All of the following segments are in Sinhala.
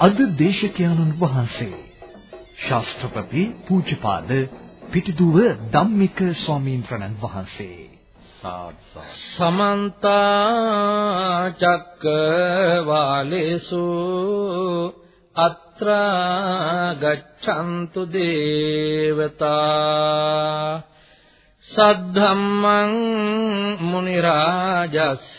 අද දේශකයන්න් වහන්සේ. ශාස්ත්‍රපති පූජ්‍යපාද පිටිදුව ධම්මික ස්වාමීන් වහන්සේ. සමන්ත චක්කවාලේසු අත්‍රා ගච්ඡන්තු දේවතා සද්ධම්මං මුනි රාජස්ස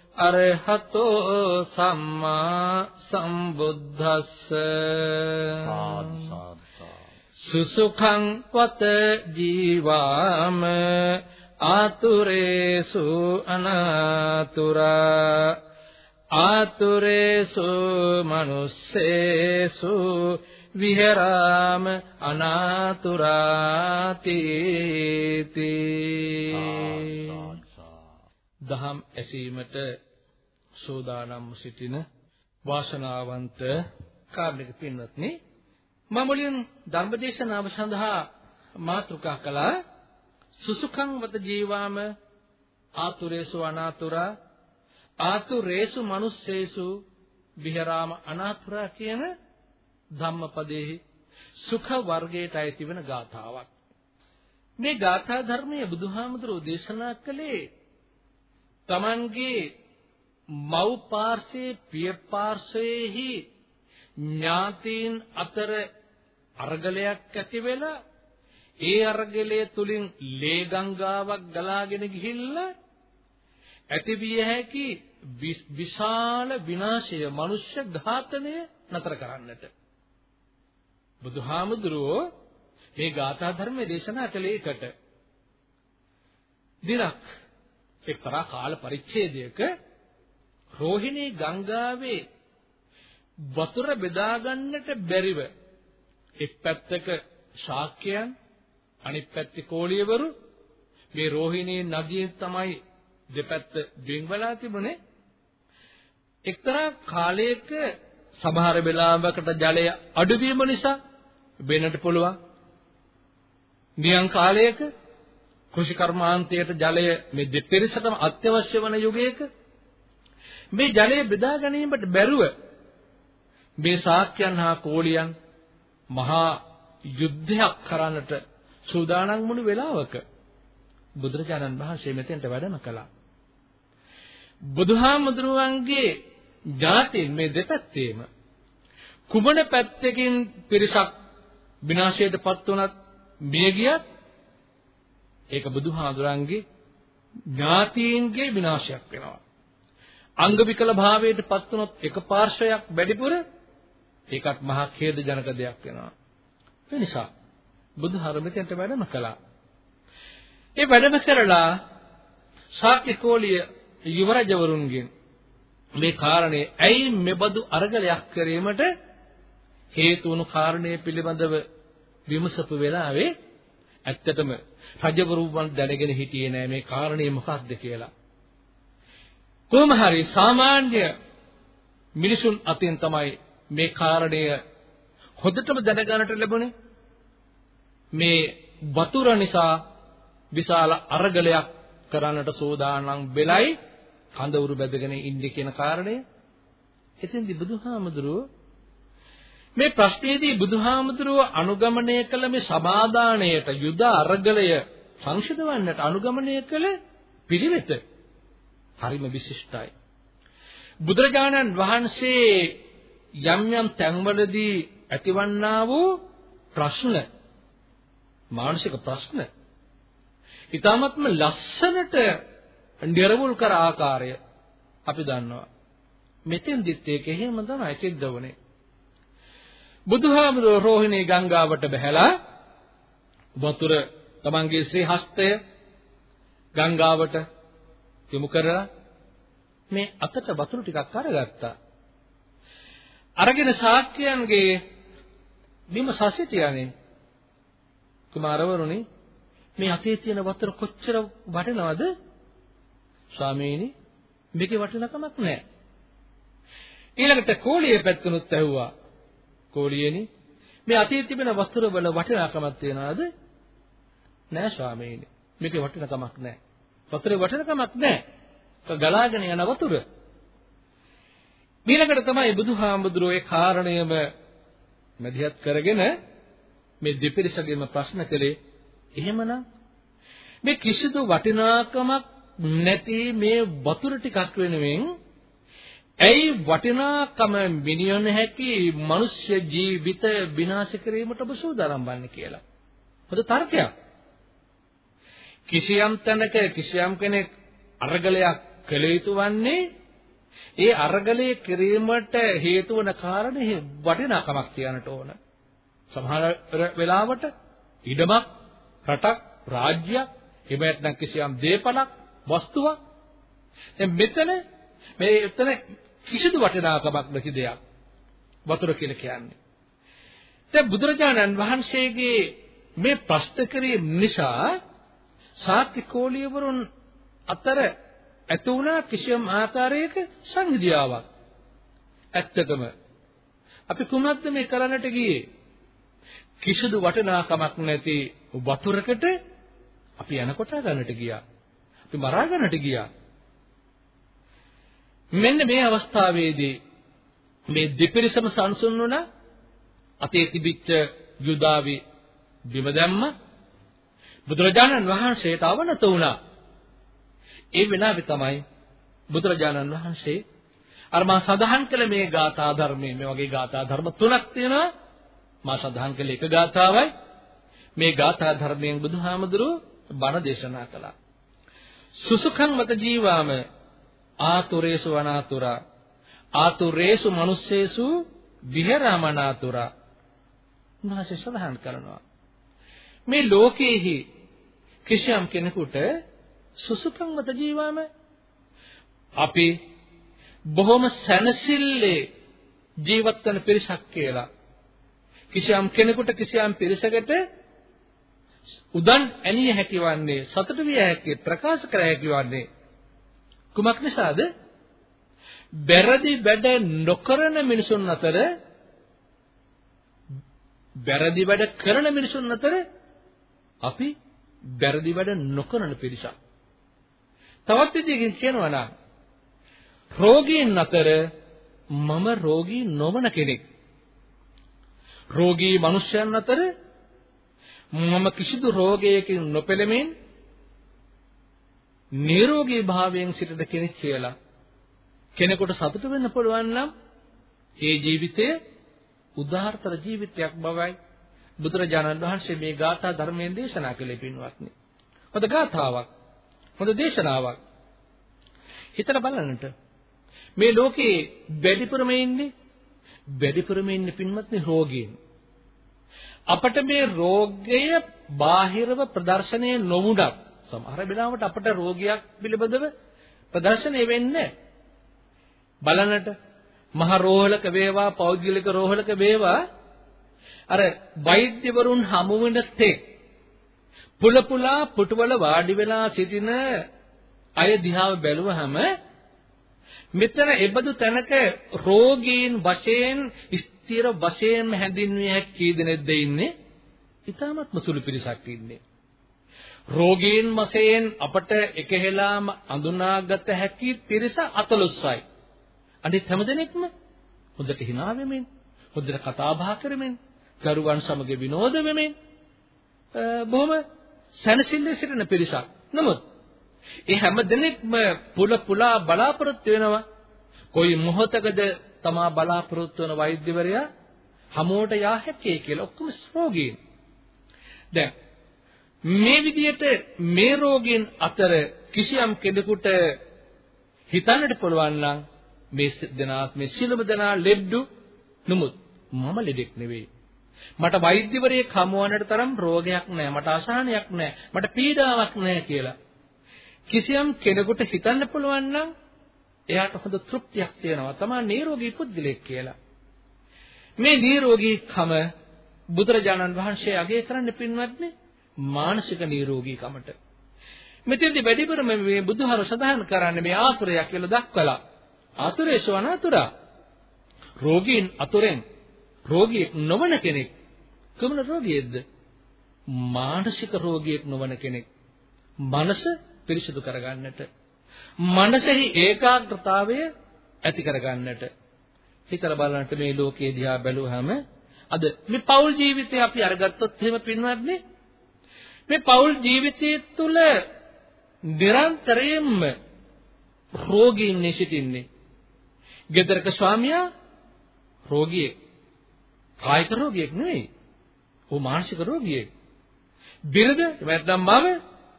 අරහතෝ සම්මා සම්බුද්දස්ස. සුසුඛං වත ජීවාම ආතුරේසු අනාතුරා. ආතුරේසු මනුස්සේසු විහෙරාම අනාතුරාති දහම් ඇසීමට සෝදානම් සිටින වාසනාවන්ත කාර්මික පින්වත්නි මම මුලින් ධර්මදේශනාව සඳහා මාතෘකා කළා. සුසුඛං වත ජීවාම ආතුරේසු අනාතුරා ආතුරේසු මනුස්සේසු විහරාම අනාතුරා කියන ධම්මපදයේ සුඛ වර්ගයට අයිති වෙන ගාථාවක්. මේ ගාථා ධර්මයේ බුදුහාමුදුරෝ දේශනා කළේ තමන්ගේ මව් පාර්ශයේ පිය පාර්ශයේහි ඥාතීන් අතර අරගලයක් ඇති වෙලා ඒ අරගලයේ තුලින් ලේ ගංගාවක් ගලාගෙන ගිහිල්ලා ඇතිවිය හැකි විශාල විනාශය මනුෂ්‍ය ඝාතනය නතර කරන්නට. බුදුහාමුදුරුවෝ මේ ගාථා ධර්මයේ දේශනා කළේ එකට. දිනක් එක්තරා කාල පරිච්ඡේදයක රෝහිණී ගංගාවේ වතුර බෙදා ගන්නට බැරිව එක් පැත්තක ශාක්‍යයන් අනිත් පැත්තේ කෝලියවරු මේ රෝහිණී නදියේ තමයි දෙපැත්ත බින්වලා තිබුණේ. එක්තරා කාලයක සමහර වෙලාවකට ජලය අඩුවීම නිසා වෙන්නට පුළුවන්. නියං කාලයක කෘෂි කර්මාන්තයට ජලය මේ දෙපිරිසටම අත්‍යවශ්‍ය වන යුගයක මේ ජලය බෙදා ගැනීමට බැරුව මේ ශාක්‍යයන් හා කෝලියන් මහා යුද්ධයක් කරන්නට සූදානම් වුණු වෙලාවක බුදුරජාණන් වහන්සේ මෙතෙන්ට වැඩම කළා. බුදුහාමුදුරුවන්ගේ ඥාතීන් මේ දෙපැත්තේම කුමන පැත්තකින් පිරිසක් විනාශයටපත් වුණත් මිය ගියත් ඒක බුදුහාඳුරන්ගේ ඥාතීන්ගේ විනාශයක් වෙනවා. අංග විකල භාවයටපත් වුණොත් එක පාර්ශවයක් වැඩිපුර ඒකත් මහා ඛේද ජනක දෙයක් වෙනවා. ඒ නිසා බුදුහරමෙතෙන්ට වැඩම කළා. ඒ වැඩම කරලා ශාක්‍ය කෝලිය යුවරජවරුන්ගෙන් මේ කාරණේ ඇයි මෙබඳු අරගලයක් කිරීමට හේතු වුණු කාරණේ පිළිබඳව විමසපු වෙලාවේ ඇත්තටම රජවරු වන් දැනගෙන හිටියේ නෑ මේ කාරණේ මොකක්ද කියලා. කොහොම හරි සාමාන්‍ය මිනිසුන් අතින් තමයි මේ කාරණය හොඳටම දැනගන්නට ලැබුණේ. මේ වතුර නිසා විශාල අරගලයක් කරන්නට සෝදානම් වෙලයි කඳවුරු බැදගෙන ඉන්නේ කියන කාරණය. එතෙන්දී බුදුහාමුදුරුවෝ මේ ප්‍රශ්නයේදී බුදුහාමුදුරුව අනුගමනය කළ මේ සමාදානයට යුද අරගලය සංසිඳවන්නට අනුගමනය කළ පිළිවෙත හරිම විශිෂ්ටයි. බුදුරජාණන් වහන්සේ යම් යම් තැන්වලදී ඇතිවන්නා වූ ප්‍රශ්න මානසික ප්‍රශ්න. ඊ타මත්ම ලස්සනට නිර්වුල් කර ආකාරය අපි දන්නවා. මෙතෙන්දිත් ඒක එහෙම තමයි සිද්ධ වුනේ. බුදුහාමුදුරුවෝ රෝහිණී ගංගාවට බැහැලා වතුර තමන්ගේ ශ්‍රී හස්තය ගංගාවට යොමු කරලා මේ අතට වතුර ටිකක් අරගත්තා. අරගෙන ශාක්‍යයන්ගේ බිම සසිතියනේ කුමාරවරුනි මේ අතේ තියෙන වතුර කොච්චර වටිනවද ස්වාමීනි මේකේ වටිනකමක් නැහැ ඊළඟට කෝලියේ පැත්තනොත් ඇහුවා කෝලියේනි. මේ අතේ තිබෙන වතුර වල වටිනාකමක් තියනවාද? නෑ ස්වාමීනි. මේකේ වටිනකමක් නෑ. වතුරේ වටිනකමක් නෑ. ගලාගෙන යන වතුර. ඊළඟට තමයි බුදුහාමුදුරුවෝ ඒ කාරණයම මැදිහත් කරගෙන මේ දෙපිරිසගෙම ප්‍රශ්න කළේ. එහෙමනම් මේ කිසිදු වටිනාකමක් නැති මේ වතුර ටිකක් වෙනුවෙන් ඇයි වටිනාකම මිනියන හැකි මිනිස්ය ජීවිත විනාශ කිරීමට ඔබ සූදානම් වන්නේ කියලා. හොඳ තර්කයක්. කිසියම් තැනක කිසියම් කෙනෙක් අරගලයක් කළ යුතු වන්නේ ඒ අරගලයේ කිරීමට හේතු වන කාරණේ වටිනාකමක් තියන්නට ඕන. සමහර වෙලාවට ඉඩමක්, රටක්, රාජ්‍යයක්, එහෙම නැත්නම් කිසියම් දේපලක්, වස්තුවක්. දැන් මෙතන මේ එතන කිසිදු වටිනාකමක් නැති දෙයක්. වතුර කියලා කියන්නේ. දැන් බුදුරජාණන් වහන්සේගේ මේ ප්‍රශ්න කිරීම නිසා ශාක්‍ය කෝලියවරුන් අතර ඇති වුණා කිසියම් ආකාරයක සංහිදියාවක්. ඇත්තටම අපි කුමක්ද මේ කරන්නට ගියේ? කිසිදු වටිනාකමක් නැති වතුරකට අපි යනකොට ගන්නට ගියා. අපි මරා ගන්නට ගියා. මෙන්න මේ අවස්ථාවේදී මේ දෙපිරිසම සංසුන් වුණා. අතේ තිබිච්ච යුදාවි බිම දැම්ම බුදුරජාණන් වහන්සේට අවනත වුණා. ඒ වෙලාවේ තමයි බුදුරජාණන් වහන්සේ අර මා සඳහන් කළ මේ ගාථා ධර්මයේ මේ වගේ ගාථා ධර්ම තුනක් තියෙනවා මා සඳහන් කළ එක ගාථාවයි මේ ගාථා ධර්මයෙන් බුදුහාමුදුරුව බණ දේශනා කළා සුසුඛං මත ජීවාම ආතුරේසු අනාතුරා. ආතුරේසු මනුස්සේසු විහෙරමනාතුරා. උන්වහන්සේ සඳහන් කරනවා. මේ ලෝකයේහි කිසියම් කෙනෙකුට සුසුකම්මත ජීවාම අපි බොහොම සැනසille ජීවත් වෙන පිරිසක් කියලා. කිසියම් කෙනෙකුට කිසියම් පිරිසකට උදන් ඇනිය හැකිවන්නේ සතුට විය හැකි ප්‍රකාශ කර හැකිවන්නේ කුමක් නිසාද බැරදි වැඩ නොකරන මිනිසුන් අතර බැරදි වැඩ කරන මිනිසුන් අතර අපි බැරදි වැඩ නොකරන පිරිසක් තවත් විදිහකින් කියනවා නම් රෝගීන් අතර මම රෝගී නොවන කෙනෙක්. රෝගී මිනිසයන් අතර මම කිසිදු රෝගයකින් නොපෙළෙමින් නිරෝගී භාවයෙන් සිටින කෙනෙක් කියලා කෙනෙකුට සතුට වෙන්න පුළුවන් නම් ඒ ජීවිතය උදාහරතර ජීවිතයක් බවයි බුදුරජාණන් වහන්සේ මේ ගාථා ධර්මයෙන් දේශනා කළේ පින්වත්නි. මොකද ගාථාවක් හොඳ දේශනාවක්. හිතලා බලන්නට. මේ ලෝකේ වැඩිපුරම ඉන්නේ වැඩිපුරම ඉන්නේ පින්වත්නි රෝගීන්. අපට මේ රෝගය බාහිරව ප්‍රදර්ශනය නොවුණත් සමහර වෙලාවට අපට රෝගයක් පිළිබඳව ප්‍රදර්ශනය වෙන්නේ බලන්නට මහ රෝහලක වේවා පෞද්ගලික රෝහලක වේවා අර වෛද්‍යවරුන් හමු වෙන තෙක් පුල පුලා පුටුවල වාඩි වෙලා සිටින අය දිහාව බැලුවහම මෙතන එබඳු තැනක රෝගීන් වශයෙන් ස්ථිර වශයෙන් හැඳින්විය හැකි කී දෙනෙක්ද ඉන්නේ? ඊටමත්ම සුළු පිරිසක් ඉන්නේ. රෝගීන් වශයෙන් අපට එකහෙලාම අඳුනාගත හැකි පිරිස 14යි. අනිත් හැමදෙනෙක්ම හොඳට hina වෙමින්, හොඳට කතා බහ කරමින්, දරුවන් සමග විනෝද වෙමින් බොහොම සැනසෙල්ලේ සිටින පිරිසක්. නමුත් ඒ හැම දිනෙකම පුල පුලා බලාපොරොත්තු වෙනවා. කොයි මොහොතකද තමා බලාපොරොත්තු වන වෛද්‍යවරයා හමුවට යා හැකේ කියලා ඔක්කොම රෝගීන්. දැන් මේ විදිහට මේ රෝගීන් අතර කිසියම් කෙනෙකුට හිතන්නට පුළුවන් නම් මේ දෙනා මේ සියලුම දෙනා ලෙඩ්ඩු නමුත් මම ලෙඩෙක් නෙවෙයි. මට වෛද්‍යවරයෙක් හමුවන්නට තරම් රෝගයක් නැහැ. මට අසහනයක් නැහැ. මට පීඩාවක් නැහැ කියලා. කිසියම් කෙනෙකුට හිතන්න පුළුවන් නම් එයාට හොඳ තෘප්තියක් තියෙනවා. තමා නිරෝගී පුද්ගලෙක් කියලා. මේ නිරෝගීකම බුදුරජාණන් වහන්සේ අගය කරන්න පින්වත්නි මානසික නිරෝගීකමට. මෙතෙන්දී වැඩිපුරම මේ බුදුහර සඳහන් කරන්නේ මේ ආතුරයක් කියලා දක්වලා. ආතුරේශව අනාතුරා. රෝගීන් අතුරෙන් රෝගියෙක් නොවන කෙනෙක් කොමන රෝගියෙක්ද? මානසික රෝගියෙක් නොවන කෙනෙක්. මනස පිරිසිදු කරගන්නට මනසෙහි ඒකාග්‍රතාවය ඇති කරගන්නට හිතලා බලන්නට මේ ලෝකයේ දිහා බැලුවහම අද මේ පෞල් ජීවිතය අපි අරගත්තොත් එහෙම පින්වත්නි මේ පෞල් ජීවිතය තුළ නිරන්තරයෙන්ම රෝගීන් සිටින්නේ. ගෙදරක ස්වාමියා රෝගියෙක්. කායික රෝගියෙක් නෙවෙයි. ਉਹ මානසික රෝගියෙක්. බිරද නැත්නම් මම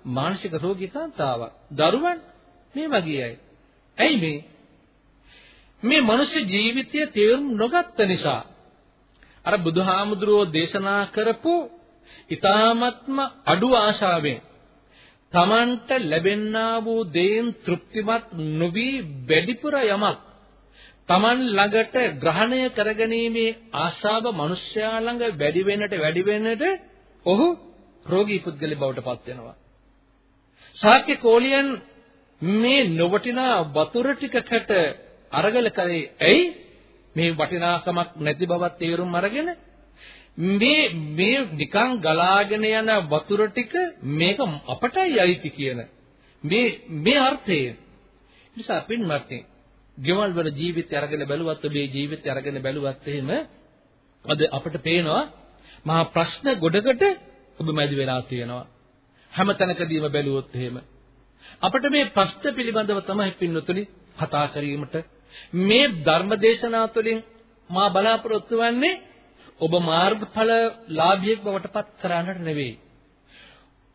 මානසික රෝගී කාන්තාවක්. දරුවන් මේ වගේ අය. ඇයි මේ? මේ මනුෂ්‍ය ජීවිතය තේරුම් නොගත්ත නිසා අර බුදුහාමුදුරුවෝ දේශනා කරපු ඊ타මත්ම අඩු ආශාවෙන් තමන්ට ලැබෙන්නා වූ දේන් තෘප්තිමත් නොවි වැඩිපුර යමක් තමන් ළඟට ග්‍රහණය කරගැනීමේ ආශාව මිනිස්යා ළඟ වැඩි වෙන්නට වැඩි වෙන්නට ඔහු රෝගී පුද්ගලෙ බවට පත් වෙනවා. ශාක්‍ය කෝලියන් මේ නොවටිනා වතුර ටිකකට අරගල කරේ ඇයි මේ වටිනාකමක් නැති බවත් තේරුම් අරගෙන මේ මේ නිකන් ගලාගෙන යන වතුර ටික මේක අපටයි අයිති කියන මේ මේ අර්ථය. නිසා පින්වත්නි ගෙවල් වල ජීවිතය අරගෙන බැලුවත් ඔබේ ජීවිතය අරගෙන බැලුවත් එහෙම අද අපිට පේනවා මහා ප්‍රශ්න ගොඩකට ඔබ මැදි වෙලා තියෙනවා. හැම තැනකදීම බැලුවොත් එහෙම. අපිට මේ ප්‍රශ්න පිළිබඳව තමයි පින්නතුනි කතා කිරීමට. මේ ධර්මදේශනා තුළින් මා බලාපොරොත්තු වෙන්නේ ඔබ මාර්ගඵල ලාභියෙක් බවට පත් කරන්නට නෙවෙයි.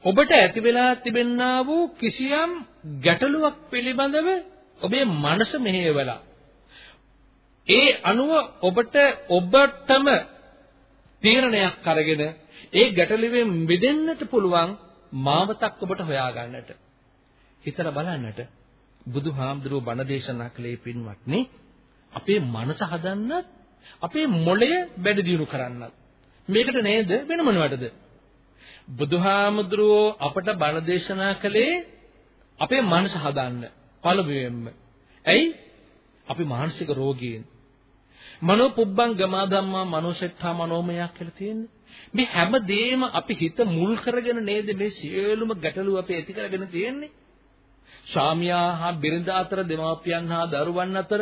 ඔබට ඇති වෙලා තිබෙන්නා වූ කිසියම් ගැටලුවක් පිළිබඳව ඔබේ මනස මෙහෙයවලා ඒ අනුව ඔබට ඔබටම තීරණයක් අරගෙන ඒ ගැටලුවෙන් මිදෙන්නට පුළුවන් මාවතක් ඔබට හොයාගන්නට හිතලා බලන්නට බුදුහාමුදුරුවෝ බණ දේශනා කළේ පින්වත්නි අපේ මනස හදන්නත් අපේ මොළය වැඩි දියුණු කරන්නත්. මේකට නේද? වෙන මොනවටද බුදුහාමුදුරුවෝ අපට බණ දේශනා කළේ අපේ මනස හදන්න පළමුවෙන්ම. ඇයි? අපි මානසික රෝගීන්. මනෝ පුබ්බං ගමා ධම්මා මනෝසෙට්ඨා මනෝමයක් කියලා තියෙන්නේ. මේ හැම දෙයක්ම අපි හිත මුල් කරගෙන නේද මේ සියලුම ගැටලු අපි ඇති කරගෙන තියෙන්නේ? ස්වාමියා හා බිරිඳ අතර දෙමාපියන් හා දරුවන් අතර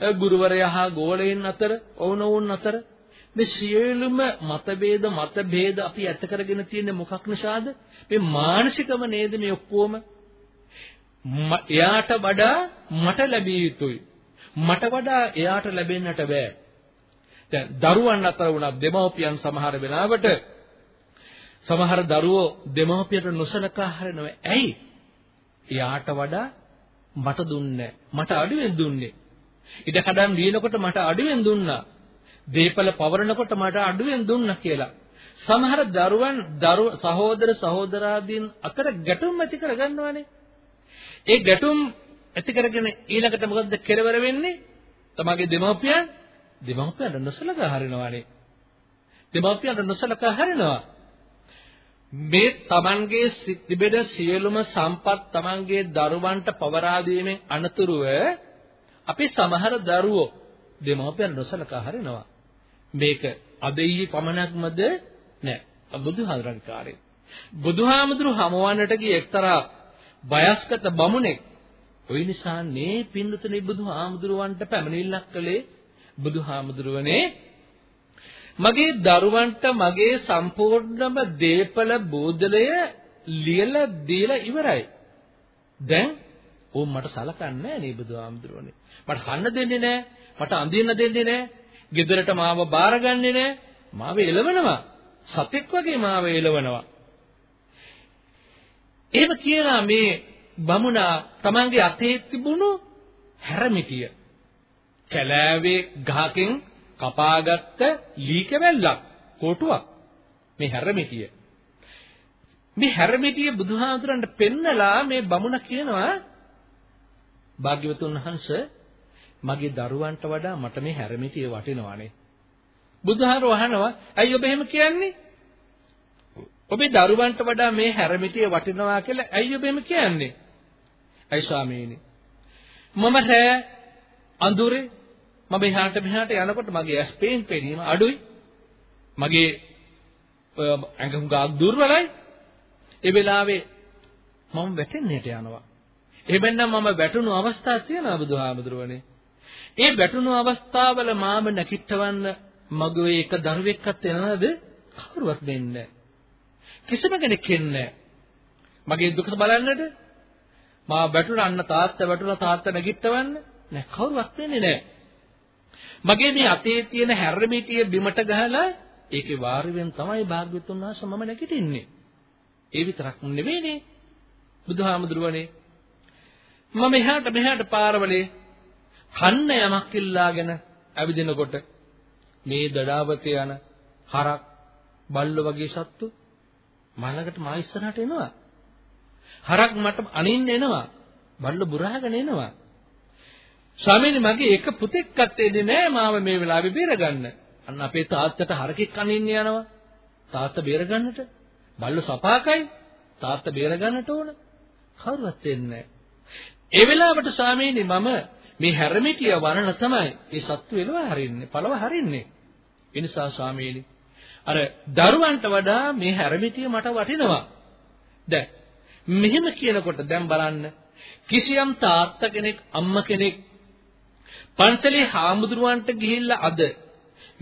ගුරුවරයා හා ගෝලයන් අතර ඔවුනොවුන් අතර මේ සියලුම මතභේද මතභේද අපි ඇත කරගෙන තියෙන්නේ මොකක් නිසාද? මේ මානසිකම නේද මේ ඔක්කොම? එයාට වඩා මට ලැබිය යුතුයි. මට වඩා එයාට ලැබෙන්නට බෑ. දැන් දරුවන් අතර වුණා දෙමව්පියන් සමහර වෙලාවට සමහර දරුවෝ දෙමව්පියට නොසලකා හරිනවා ඇයි? එයාට වඩා මට දුන්නේ මට අඩුවෙන් දුන්නේ. ඉඩ කඩම් ලියනකොට මට අඩුවෙන් දුන්නා. දීපල පවරනකොට මට අඩුවෙන් දුන්නා කියලා. සමහර දරුවන් දරු සහෝදර සහෝදරාදීන් අතර ගැටුම් ඇති කරගන්නවානේ. ඒ ගැටුම් ඇති කරගෙන ඊළඟට මොකද්ද කෙරවර වෙන්නේ? තමගේ දෙමව්පියන් දෙමව්පියන්ට නොසලකා හරිනවානේ. දෙමව්පියන්ට නොසලකා හරිනවා. මේ තමන්ගේ තිබෙන සියලුම සම්පත් තමන්ගේ දරුවන්ට පවරා දීමෙන් අනතුරුව අපි සමහර දරුවෝ දෙමව්පියන් නොසලකා හරිනවා. මේක අදෙයි පමණක්මද නෑ. බුදුහාමුදුරන්ගේ කාර්යය. බුදුහාමුදුරු හමුවන්නට ගිය එක්තරා වයස්ගත බමුණෙක් ওই නිසා මේ පින්නතුනේ බුදුහාමුදුරුවන්ට පැමිණිල්ලක් කළේ. බුදුහාමුදුරුවනේ මගේ දරුවන්ට මගේ සම්පූර්ණම දීපල බෝධලය ලියලා දීලා ඉවරයි. දැන් ඕම් මට සලකන්නේ නැහැ නේ බුදුහාමුදුරනේ. මට කන්න දෙන්නේ නැහැ. මට අඳින්න දෙන්නේ නැහැ. ගෙදරට මාව බාරගන්නේ නැහැ. මාව එලවනවා. සතෙක් වගේ මාව එලවනවා. එහෙම කියලා මේ බමුණා තමන්ගේ අතේ තිබුණු හැරමිටිය කැලෑවේ ගහකින් කපාගත්ත ලී කැවැල්ලක් කොටුවක් මේ හැරමිටිය මේ හැරමිටිය බුදුහාමුදුරන්ට පෙන්නලා මේ බමුණ කියනවා භාග්‍යවතුන් වහන්සේ මගේ දරුවන්ට වඩා මට මේ හැරමිටිය වටිනවානේ. බුදුහාමුදුර වහනවා ඇයි ඔබ එහෙම කියන්නේ? ඔබේ දරුවන්ට වඩා මේ හැරමිටිය වටිනවා කියලා ඇයි ඔබ එහෙම කියන්නේ? ඇයි ස්වාමීනි මම රෑ අඳුරේ මම එහාට මෙහාට යනකොට මගේ ඇස් පේන් පෙනීම අඩුයි. මගේ ඇඟ හුඟක් දුර්වලයි. ඒ වෙලාවේ මම වැටෙන්නට යනවා. එහෙමනම් මම වැටුණු අවස්ථා තියෙනවා බුදුහාමුදුරුවනේ. ඒ වැටුණු අවස්ථාවල මාම නැකිටවන්න මගේ එක දරුවෙක්වත් එනවද? කවුරුවත් දෙන්නේ කිසිම කෙනෙක් එන්නේ මගේ දුක බලන්නද? මා වැටුණා අන්න තාත්තා වැටුණා තාත්තා නැගිටවන්න නෑ කවුරුවත් වෙන්නේ නෑ. මගේ මේ අතේ තියෙන හැරමිටිය බිමට ගහලා ඒකේ වාරුවෙන් තමයි භාග්‍යවතුන් වහන්සේ මම නැගිටින්නේ. ඒ විතරක් නෙවෙයිනේ. බුදුහාමුදුරුවනේ මම එහාට මෙහාට පාරවලේ කන්න යමක් ඉල්ලාගෙන ඇවිදිනකොට මේ දඩාවතේ යන හරක් බල්ල වගේ සත්තු මලකට මා ඉස්සරහට එනවා. හරක් මට අනින්න එනවා. බල්ල බුරාගෙන එනවා. ස්වාමීනි මගේ එක පුතෙක්වත් එන්නේ නැහැ මාව මේ වෙලාවේ බේරගන්න. අන්න අපේ තාත්තට හරකෙක් අනින්න යනවා. තාත්තා බේරගන්නට. බල්ලෝ සපාකයි. තාත්තා බේරගන්නට ඕන. කවුරුවත් එන්නේ ඒ වෙලාවට ස්වාමීනි මම මේ හැරමිටිය වරණ තමයි ඒ සත්තු එලව හරින්නේ, පළව හරින්නේ. ඒ නිසා ස්වාමීනි අර දරුවන්ට වඩා මේ හැරමිටිය මට වටිනවා. දැන් මෙහෙම කියනකොට දැන් බලන්න කිසියම් තාත්තා කෙනෙක් අම්මා කෙනෙක් පන්සලේ හාමුදුරුවන්ට ගිහිල්ලා අද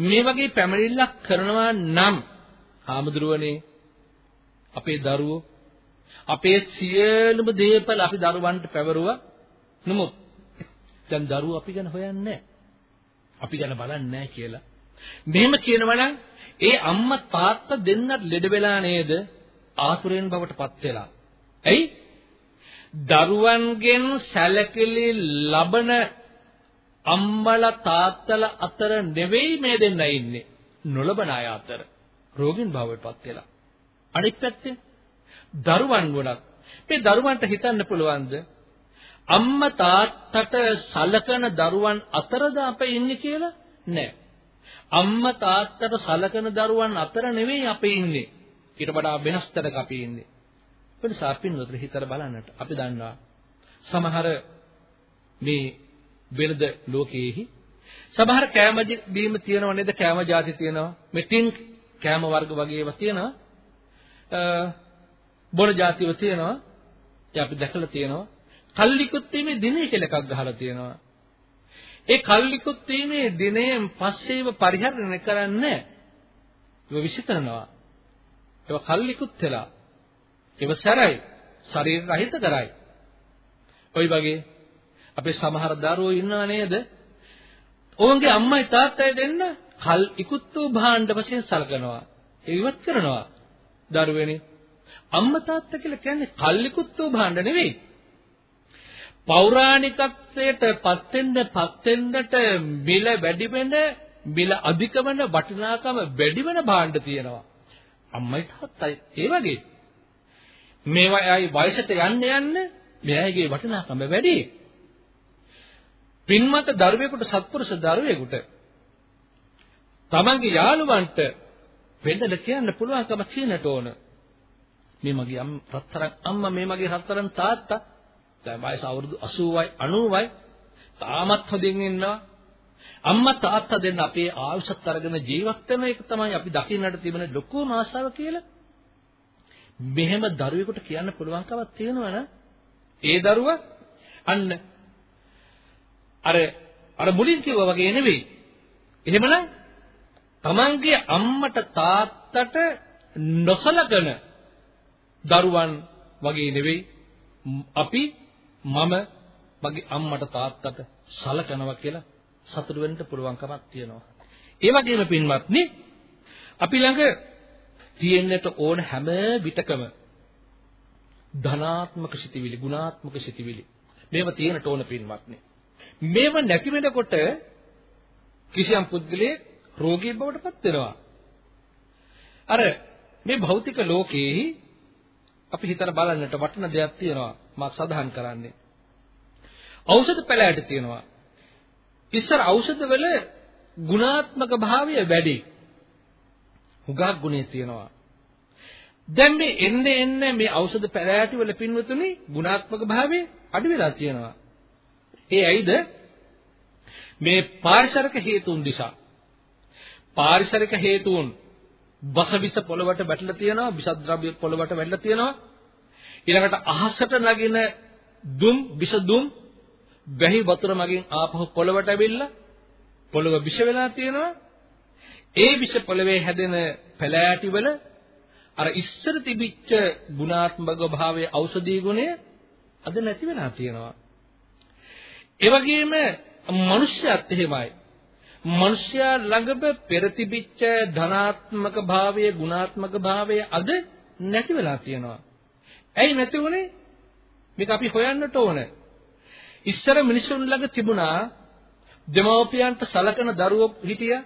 මේ වගේ පැමිණිල්ලක් කරනවා නම් හාමුදුරුවනේ අපේ දරුවෝ අපේ සියලුම දේපල අපි දරුවන්ට පැවරුවා නමුත් දැන් දරුවෝ අපි ගැන හොයන්නේ අපි ගැන බලන්නේ කියලා. මෙහෙම කියනවා නම් ඒ අම්මා තාත්තා දෙන්නත් ලෙඩ වෙලා නේද? ආතුරෙන් බවට පත් වෙලා. ඇයි? දරුවන්ගෙන් සැලකිලි ලබන අම්මලා තාත්තලා අතර නෙවෙයි මේ දෙන්න ඉන්නේ. නොලබන අය අතර. රෝගින් භාවයටපත් වෙලා. අනිත් පැත්තේ දරුවන් වුණත් මේ දරුවන්ට හිතන්න පුළුවන්ද? අම්මා තාත්තට සලකන දරුවන් අතරද අපේ ඉන්නේ කියලා? නෑ. අම්මා තාත්තට සලකන දරුවන් අතර නෙවෙයි අපි ඉන්නේ. ඊට වඩා වෙනස් තැනක අපි ඉන්නේ. ඒ නිසා අපින් හිතලා බලන්නට. අපි දන්නවා සමහර මේ වෙනද ලෝකයේහි සමහර කෑම බීම තියෙනව නේද? කෑම ಜಾති තියෙනවා. මෙටින් කෑම වර්ග වගේ ඒවා තියෙනවා බොර જાතිව තියෙනවා. ඒ අපි දැකලා තියෙනවා. කල්ලිකුත් වීමේ දිනය කියලා එකක් ගහලා තියෙනවා. ඒ කල්ලිකුත් වීමේ දිනයෙන් පස්සේව පරිහරණය කරන්නේ ඒව විශ් කරනවා. ඒව කල්ලිකුත් වෙලා. ඒව සැරයි. ශරීර රහිත කරයි. ওই වගේ අපේ සමහර දරුවෝ ඉන්නව නේද? ඔවුන්ගේ අම්මයි තාත්තයි දෙන්න කල් ඉක්ුත් වූ භාණ්ඩ වශයෙන් සලකනවා. ඒ ඉවත් කරනවා. දරුවනේ අම්මා තාත්තා කියලා කියන්නේ කල් ඉක්ුත් වූ භාණ්ඩ නෙවෙයි. පෞරාණිකත්වයට පත් වෙන්න පත් වෙන්නට මිල වැඩි වෙන මිල අධික වෙන වටිනාකම වැඩි වෙන භාණ්ඩ තියෙනවා. අම්මයි තාත්තයි ඒ වගේ. මේවා අය වයසට යන්න යන්න මෙයාගේ වටිනාකම වැඩි. පින්මත දරුවෙකුට සත්පුරුෂ දරුවෙකුට තමන්ගේ යාළුවන්ට වෙන්නද කියන්න පුළුවන්කම තියෙනට ඕන. මේ මගේ රත්තරන් අම්මා මේ මගේ රත්තරන් තාත්තා දැන් වයස අවුරුදු 80යි 90යි තාමත් හොඳින් ඉන්නවා. අම්මා තාත්තා දෙන්න අපේ ආයුෂත් අරගෙන ජීවත් වෙන එක තමයි අපි දකින්නට තිබෙන ලොකුම ආශාව කියලා. මෙහෙම දරුවෙකුට කියන්න පුළුවන්කමක් තියෙනවනේ. ඒ දරුවා අන්න අර අර මුලින් කිව්වා වගේ නෙවෙයි. එහෙමනම් තමන්ගේ අම්මට තාත්තට නොසලකන දරුවන් වගේ නෙවෙයි අපි මම මගේ අම්මට තාත්තට සලකනවා කියලා සතුටු වෙන්න පුළුවන්කමක් තියෙනවා. ඒ වගේම පින්වත්නි අපි ළඟ තියෙන්නට ඕන හැම විටකම ධනාත්මක සිතිවිලි, ගුණාත්මක සිතිවිලි. මේව තියෙන තෝන පින්වත්නි. මේව නැති වෙනකොට කිසියම් පුද්ගලයෙක් රෝගී බවට පත් වෙනවා. අර මේ භෞතික ලෝකයේ අපි හිතලා බලන්නට වටින දෙයක් තියෙනවා මා සඳහන් කරන්නේ. ඖෂධ පැලෑට තියෙනවා. ඉස්සර ඖෂධ වල ගුණාත්මක භාවය වැඩි. හුඟක් ගුණේ තියෙනවා. දැන් මේ එන්නේ එන්නේ මේ ඖෂධ පැලෑටි වල පින්වතුනි ගුණාත්මක භාවය අඩු වෙලා තියෙනවා. ඒ ඇයිද? මේ පාරිසරික හේතුන් නිසා. පාරිසරික හේතුන් වසවිස පොළවට වැටලා තියෙනවා, විසද්‍රව්‍ය පොළවට වැටලා තියෙනවා. ඊළඟට අහසට නගින දුම්, විස දුම් වැහි වතුර මගින් ආපහු පොළවට ඇවිල්ලා පොළව විෂ වෙලා තියෙනවා. ඒ විෂ පොළවේ හැදෙන පැලෑටි වල අර ඉස්සර තිබිච්ච ගුණාත්මක භාවයේ ඖෂධී ගුණය අද නැති වෙලා තියෙනවා. ඒ වගේම මිනිස්යාත් එහෙමයි. මිනිස්යා ළඟම පෙර තිබිච්ච ධනාත්මක භාවයේ ගුණාත්මක භාවයේ අද නැති වෙලා තියෙනවා. ඇයි නැති වුනේ? මේක අපි හොයන්නට ඕන. ඉස්සර මිනිසුන් ළඟ තිබුණා දෙමව්පියන්ට සලකන දරුවෝ හිටියා.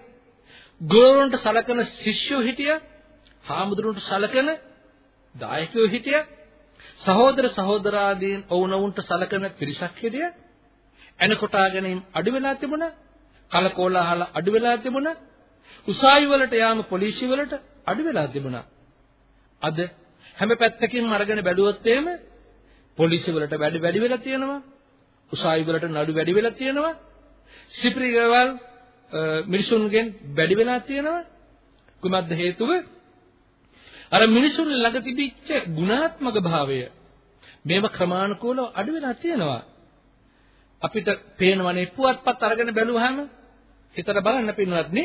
ගුරුවරුන්ට සලකන ශිෂ්‍යෝ හිටියා. හාමුදුරුවන්ට සලකන දායකයෝ හිටියා. සහෝදර සහෝදරාදීන් ඔවුනොවුන්ට සලකන පිරිසක් හිටියා. එනකොටා ගැනීම අඩු වෙලා තිබුණා. කලකෝලාහල අඩු වෙලා තිබුණා. උසාවි වලට යාම පොලිසිය වලට අඩු වෙලා තිබුණා. අද හැම පැත්තකින්ම අරගෙන බැලුවොත් එහෙම පොලිසිය වලට වැඩි වැඩි වෙලා තියෙනවා. උසාවි වලට නඩු වැඩි වෙලා තියෙනවා. සිප්‍රි ගෙවල් මිනිසුන්ගෙන් වැඩි වෙලා තියෙනවා. කුමක්ද හේතුව? අර මිනිසුන් ළඟ තිබිච්ච ගුණාත්මක භාවය මේව ක්‍රමානුකූලව අඩු වෙලා තියෙනවා. අපිට පේනවනේ පුවත්පත් අරගෙන බැලුවාම හිතට බලන්න පින්වත්නි.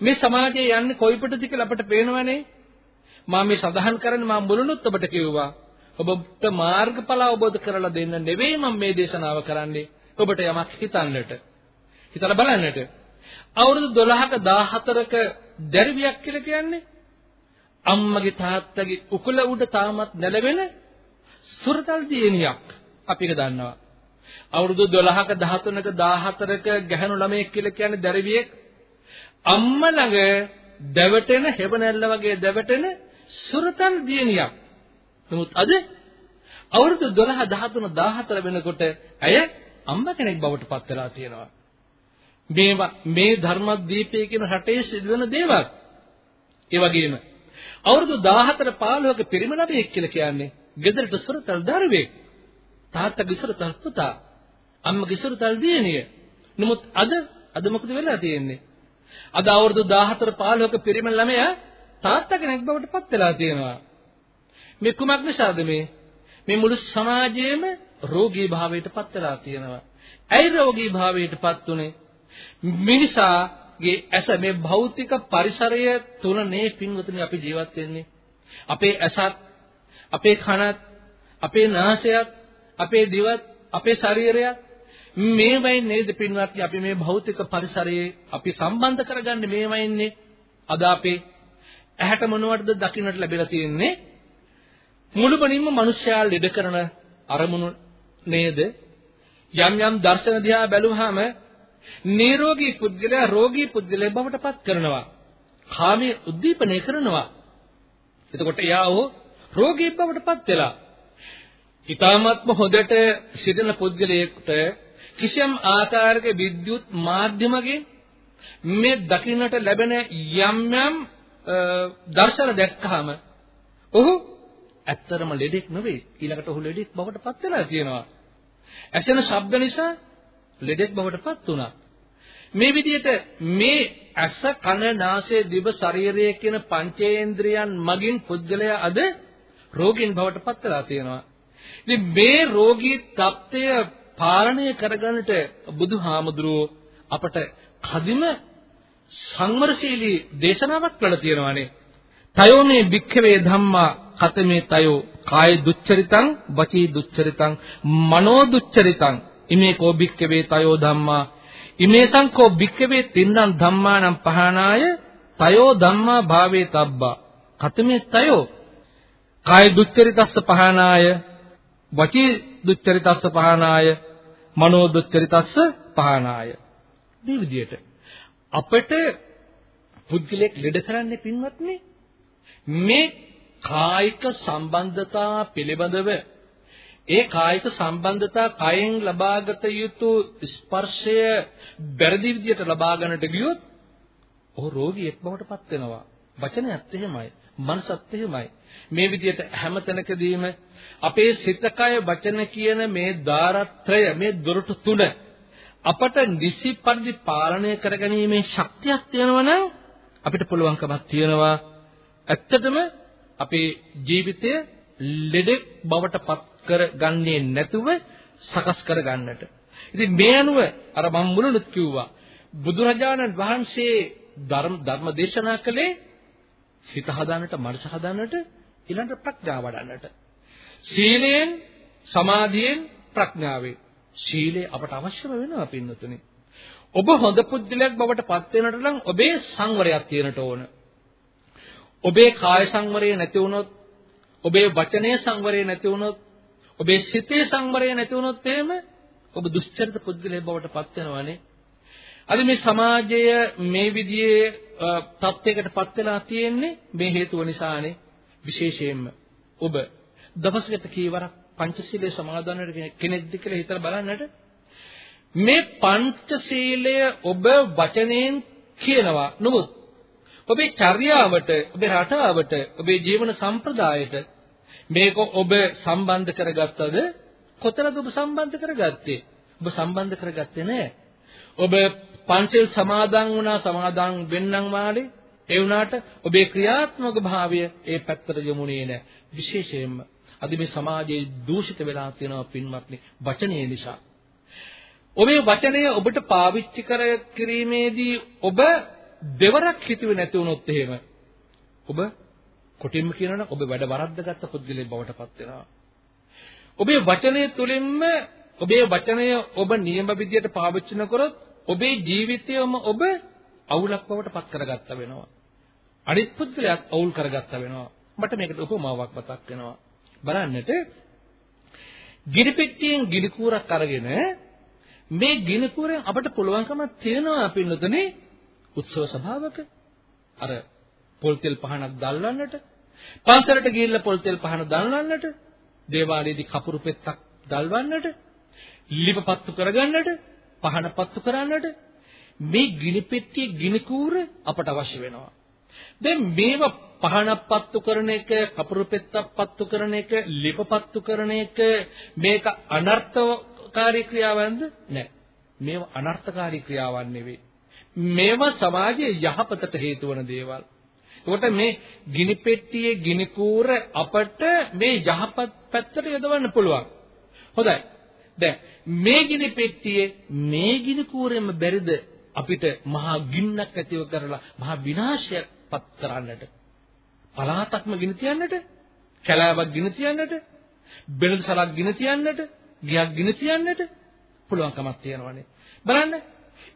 මේ සමාජයේ යන්නේ කොයිපටද කියලා අපිට පේනවනේ? මම මේ සඳහන් කරන්නේ මම මුලනුත් ඔබට කිව්වා. ඔබට මාර්ගඵල අවබෝධ කරලා දෙන්න නෙවෙයි මම මේ දේශනාව කරන්නේ. ඔබට යමක් හිතන්නට. හිතලා බලන්නට. අවුරුදු 12ක 14ක දැරිවියක් කියලා කියන්නේ අම්මගේ තාත්තගේ උකුල උඩ තාමත් නැලවෙන සුරතල් දියණියක්. අපි ඒක දන්නවා. අවුරුදු 12ක 13ක 14ක ගැහණු ළමයෙක් කියලා කියන්නේ දැරිවියෙක් අම්ම ළඟ දැවටෙන හෙවණැල්ල වගේ දැවටෙන සුරතල් දියණියක්. නමුත් අද අවුරුදු 12 13 14 වෙනකොට ඇය අම්මා කෙනෙක් බවට පත් වෙලා තියෙනවා. මේවා මේ ධර්මදීපය කියන රටේ සිදුවෙන දේවල්. ඒ වගේම අවුරුදු 14 15ක පිරිමි ළමයෙක් කියලා කියන්නේ ගෙදරට සුරතල් දරුවෙක්. තාත්තගේ සුරතල් පුතා. අම්මගේ සුරතල් දියණිය. නමුත් අද අද මොකද වෙලා තියෙන්නේ? අද අවුරුදු 14 15ක පිරිමි ළමයා තාත්තා කෙනෙක් බවට පත් වෙලා තියෙනවා. මේ කුමක් නිසාද මේ? මේ මුළු සමාජයේම රෝගී භාවයට පත් වෙලා තියෙනවා. ඇයි රෝගී භාවයට පත් උනේ? මිනිසාගේ ඇස මේ භෞතික පරිසරය තුල නේ පින්වතුනි අපි ජීවත් වෙන්නේ. අපේ ඇසත්, අපේ කනත්, අපේ නාසයත්, අපේ දිවත්, අපේ ශරීරයත් මේවයින් නේද පින්වත්නි? අපි මේ භෞතික පරිසරයේ අපි සම්බන්ධ කරගන්නේ මේවයින්නේ අද අපේ ඇහැට මොනවටද දකින්නට ලැබිලා තියෙන්නේ? මුළුමනින්ම මිනිස්යා ලෙඩ කරන අරමුණු නේද? යම් යම් දර්ශන දිහා බැලුවාම නිරෝගී පුද්ගලයා රෝගී පුද්ගලයා බවට පත් කරනවා. කාමයේ උද්දීපනය කරනවා. එතකොට එයාව රෝගී බවට පත් වෙලා ඊ타ත්ම හොඳට සිටින පුද්ගලයෙකුට කිසියම් ආකාරයක විද්‍යුත් මාධ්‍යමකින් මේ දකින්නට ලැබෙන යම් යම් දර්ශන දැක්කහම ඔහු ඇත්තරම ලෙඩෙක් නෙවෙයි. ඊළඟට ඔහු ලෙඩෙක් බවට පත් වෙලා තියෙනවා. ඇසෙන ශබ්ද නිසා ලෙඩෙක් බවට පත් වුණා. මේ විදිහට මේ ඇස කන නාසය දිව ශරීරය කියන පංචේන්ද්‍රයන් මගින් පුද්ගලයා අද රෝගීන් බවට පත් වෙලා තියෙනවා. ඉතින් මේ රෝගී තත්ත්වය පාලනය කරගන්නට බුදුහාමුදුරුවෝ අපට කදිම සංවරශීලී දේශනාවක් කළා තියෙනවානේ. තයෝනේ භික්ඛවේ ධම්මා කතමේ තයෝ කාය දුච්චරිතං වචී දුච්චරිතං මනෝ දුච්චරිතං. ඉමේ කෝ භික්ඛවේ තයෝ ධම්මා. ඉමේ සංකෝ භික්ඛවේ තින්නම් ධම්මානම් පහනාය තයෝ ධම්මා භාවේ තබ්බා. කතමේ තයෝ කාය දුච්චරිතස්ස පහනාය වචී දුච්චරිතස්ස පහනාය මනෝ දුච්චරිතස්ස පහනාය මේ විදිහට අපිට පුද්ගලයෙක් ලෙඩ කරන්නේ පින්වත්නි මේ කායික සම්බන්ධතා පිළිබඳව ඒ කායික සම්බන්ධතා කයෙන් ලබාගත යුතු ස්පර්ශය බැරදි විදියට ලබා ගන්නට ගියොත් ඔහු රෝගියෙක් බවට පත් වෙනවා. වචනයත් එහෙමයි, මනසත් එහෙමයි. මේ විදියට හැම තැනකදීම අපේ සිත කය වචන කියන මේ ධාරත්‍රය මේ දොරටු තුන අපට නිසි පරිදි පාලනය කරගැනීමේ ශක්තියක් තියෙනවා නම් අපිට පුළුවන්කමක් තියෙනවා ඇත්තටම අපේ ජීවිතය ලෙඩෙක් බවට පත් කරගන්නේ නැතුව සකස් කරගන්නට. ඉතින් මේ අනුව අර මම මුලිනුත් කිව්වා බුදුරජාණන් වහන්සේ ධර්ම ධර්ම දේශනා කළේ සිත හදාන්නට මනස හදාන්නට ඊළඟට ප්‍රඥාව වඩන්නට. සීලයෙන් සමාධියෙන් ප්‍රඥාවෙන් ශීලය අපට අවශ්‍යම වෙනවා පින්නතුනේ. ඔබ හොඳ පුද්ගලයෙක් බවට පත් වෙනට නම් ඔබේ සංවරයක් තියෙනට ඕන. ඔබේ කාය සංවරය නැති වුණොත්, ඔබේ වචනයේ සංවරය නැති වුණොත්, ඔබේ සිතේ සංවරය නැති වුණොත් එහෙම ඔබ දුෂ්චරිත පුද්ගලයෙක් බවට පත් වෙනවානේ. අද මේ සමාජය මේ විදිහේ තත්යකට පත් වෙලා තියෙන්නේ මේ හේතුව නිසානේ. විශේෂයෙන්ම ඔබ දවසකට කීවරක් පංචශීලයේ සමාදන් වෙන කෙනෙක්ද කියලා හිතලා බලන්නට මේ පංචශීලය ඔබ වචනයෙන් කියනවා. නමුත් ඔබේ චර්යාවට ඔබේ රටාවට ඔබේ ජීවන සම්ප්‍රදායට මේක ඔබ සම්බන්ධ කරගත්තද? කොතනද ඔබ සම්බන්ධ කරගත්තේ? ඔබ සම්බන්ධ කරගත්තේ නැහැ. ඔබ පංචශීල සමාදන් වුණා සමාදන් වෙන්නම් වාලේ ඒ වුණාට ඔබේ ක්‍රියාත්මක භාවය ඒ පැත්තට යමුනේ නැහැ. විශේෂයෙන්ම අද මේ සමාජයේ දූෂිත වෙලා තියෙනවා පින්වත්නි වචනය නිසා. ඔබේ වචනය ඔබට පාවිච්චි කර කිරීමේදී ඔබ දෙවරක් හිතුවේ නැති වුණොත් එහෙම ඔබ කොටින්ම කියනවනම් ඔබ වැඩ වරද්දගත්ත පුද්ගලයෙක් බවට පත් වෙනවා. ඔබේ වචනය තුළින්ම ඔබේ වචනය ඔබ නියම විදියට පාවිච්චි නොකරොත් ඔබේ ජීවිතයම ඔබ අවුලක් බවට පත් කරගත්ත වෙනවා. අනිත් පුද්ගලයාත් අවුල් කරගත්ත වෙනවා. මට මේකට උපමාවක් මතක් වෙනවා. බලන්නට ගිනි පෙට්ටියෙන් ගිනි කූරක් අරගෙන මේ ගිනි කූරෙන් අපට පුළුවන්කමක් තියෙනවා පින්නතුනේ උත්සව සභාවක. අර පොල් තෙල් පහනක් දැල්වන්නට පන්සලට ගිහිල්ලා පොල් තෙල් පහන දැල්වන්නට දේවාලයේදී කපුරු පෙත්තක් දැල්වන්නට ලිපපත්තු කරගන්නට පහන පත්තු කරන්නට මේ ගිනි පෙට්ටියේ ගිනි කූර අපට අවශ්‍ය වෙනවා. දැන් මේවා පහනක් පත්තු කරන එක, කපුරු පෙත්තක් පත්තු කරන එක, ලිප පත්තු කරන එක මේක අනර්ථකාරී ක්‍රියාවන්ද? නැහැ. මේවා අනර්ථකාරී ක්‍රියාවන් නෙවෙයි. මේවා සමාජයේ යහපතට හේතු වන දේවල්. එතකොට මේ ගිනි පෙට්ටියේ ගිනි කූර අපට මේ යහපත් පැත්තට යොදවන්න පුළුවන්. හොඳයි. දැන් මේ ගිනි පෙට්ටියේ මේ ගිනි කූරෙම බැරිද අපිට මහා ගින්නක් ඇතිව කරලා මහා විනාශයක් පත් කරන්නට පලාතක්ම ගිනි තියන්නට කැලෑවක් ගිනි තියන්නට බෙලද සලක් ගිනි තියන්නට ගියක් ගිනි තියන්නට පුළුවන්කමක් තියෙනවානේ. බලන්න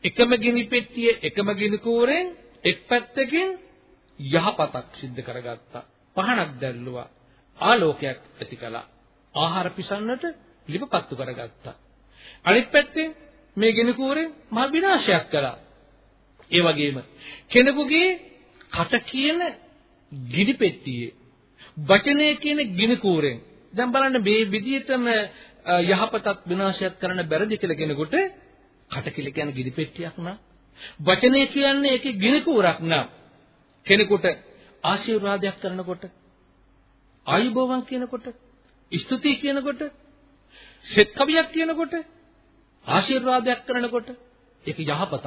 එකම ගිනි පෙට්ටිය එකම ගිනි කූරෙන් එක් පැත්තකින් යහපතක් සිද්ධ කරගත්තා. පහනක් දැල්ලුවා. ආලෝකයක් ඇති කළා. ආහාර පිසන්නට ලිපපත්තු කරගත්තා. අනිත් පැත්තෙන් මේ ගිනි කූරෙන් මහ විනාශයක් කළා. ඒ වගේම කෙනෙකුගේ කට කියන ගිනි පෙට්ටියේ වචනය කියන ගිනි කූරෙන් දැන් බලන්න මේ විදිහටම යහපතත් විනාශයත් කරන්න බැරිද කියලා කෙනෙකුට කට කියලා කියන්නේ ගිනි පෙට්ටියක් නා වචනය කියන්නේ ඒකේ ගිනි කූරක් නා කෙනෙකුට ආශිර්වාදයක් කරනකොට ආයුබෝවන් කියනකොට ස්තුති කියනකොට සෙත් කවියක් කියනකොට ආශිර්වාදයක් කරනකොට ඒක යහපතක්.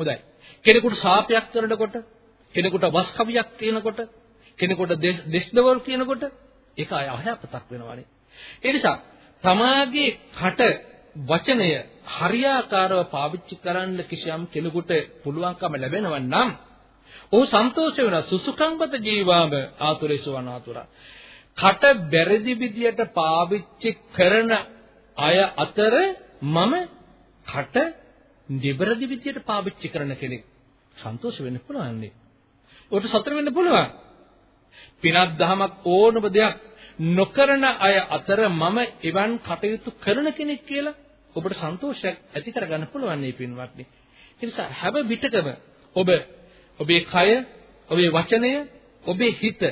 හොඳයි. කෙනෙකුට ශාපයක් කරනකොට කෙනෙකුට වස් කවියක් කියනකොට කෙනෙකුට දෙස්දවල් කියනකොට ඒක අයහපතක් වෙනවානේ. ඒ නිසා තමාගේ කට වචනය හරියාකාරව පාවිච්චි කරන්න කිසියම් කෙනෙකුට පුළුවන්කම ලැබෙනවා නම් ඔහු සන්තෝෂ වෙනවා සුසුකම්බත ජීවාම ආතුරේසු වනාතුරා කට බැරදි විදියට පාවිච්චි කරන අය අතර මම කට නිබරදි විදියට පාවිච්චි කරන කෙනෙක් සන්තෝෂ වෙන්න පුළුවන් නේ. ඔබට සතුට වෙන්න පුළුවන්. පිනක් දහමක් ඕනම දෙයක් නොකරන අය අතර මම එවන් කටයුතු කරන කෙනෙක් කියලා ඔබට සන්තෝෂයක් ඇති කරගන්න පුළුවන් මේ පින්වත්නි. ඒ නිසා හැම විටකම ඔබ ඔබේ කය, ඔබේ වචනය, ඔබේ හිත